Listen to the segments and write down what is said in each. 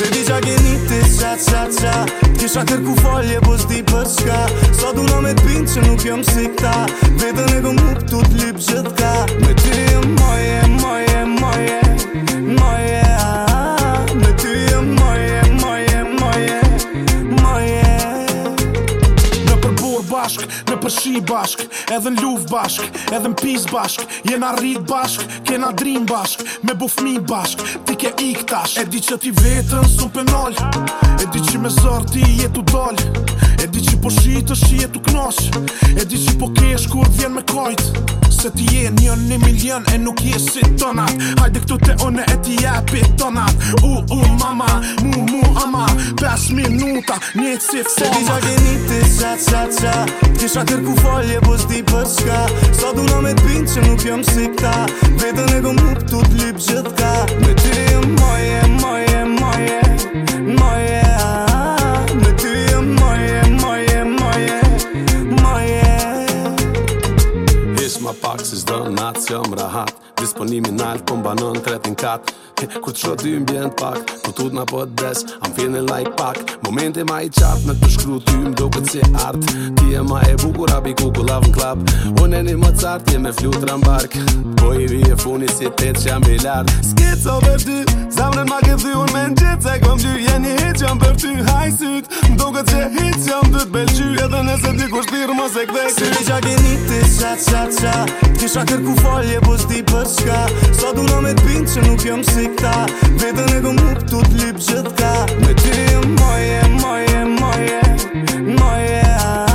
Se di qa ke një të qa qa qa Kisha kërku falje po s'di për shka Sa du në me t'pinë që nuk jam si këta Vete në gëmë nuk t'u t'lip shi bashk Edhe në bashk Edhe në pis bashk Jena rrit bashk Kena drin bashk Me bufmi bashk Ti ke ik tash E di që ti vetën su penol E di që me zër ti jetu dol E di që po shitë shi jetu knosh E di që po kesh kur vjen me kojt Se ti je një një milion E nuk je si tonat Hajde këtu te one e ti jepi tonat U u mama Mu mu 6 minuta Një cifë foma Se ti po, qa geni të qa qa qa Që qa kërku folje po s'di për shka Sa du na me t'pin që nuk jam si këta Vete në gëmë të t'lip gjithka Nësë që rahat Disponimi nalë Po m'banon banon në tretin Kur të shodim më bjend pak Po të nga po të desh Am finin like pak Momente ma i qatë Me të shkru ty më do këtë si artë Ti e ma e bukur Abi ku ku lavë klap Unë e një më cartë Je me flutë rë më Po i vi e funi si të që jam bilar Skitë o për ty zamrën ma këtë dy unë me në gjithë Se kom gjyë Je një hitë që jam për ty Hajë sytë Më do këtë që hitë që jam dhëtë Belë gjyë nëse ti kush tirë më se këtë Se ti e geni të qa qa qa Kisha kërku falje po s'ti për shka Sa du na me t'pin që nuk jëm si këta Vete në gëm hup t'u t'lip gjithë ka Me ty e moje, moje, moje Moje ah.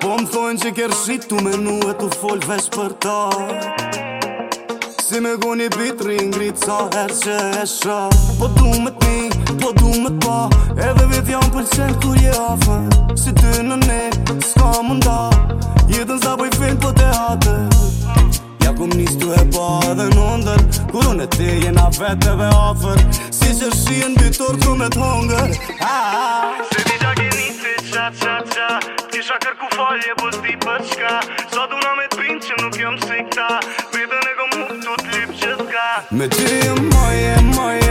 po Që kërë shqit të menu e të folë vesh për ta Si me goni pitri ngritë sa herë që e shra Po du me t'ni, po du me t'pa Edhe vit jam përqen kur je afën Si ty në ne, s'ka munda Jetën sa për i film po te hatë Ja kum nis t'u e pa edhe në ndër Kur unë e ti jena vete dhe afër Si që shien bitur t'u me t'hongër Se ti gjak një nisë, qatë qatë Falje po për ti përshka Zadu nga me t'bin që nuk jam sikta Bide nga muftu t'lip që t'ka Me ti e moje, moje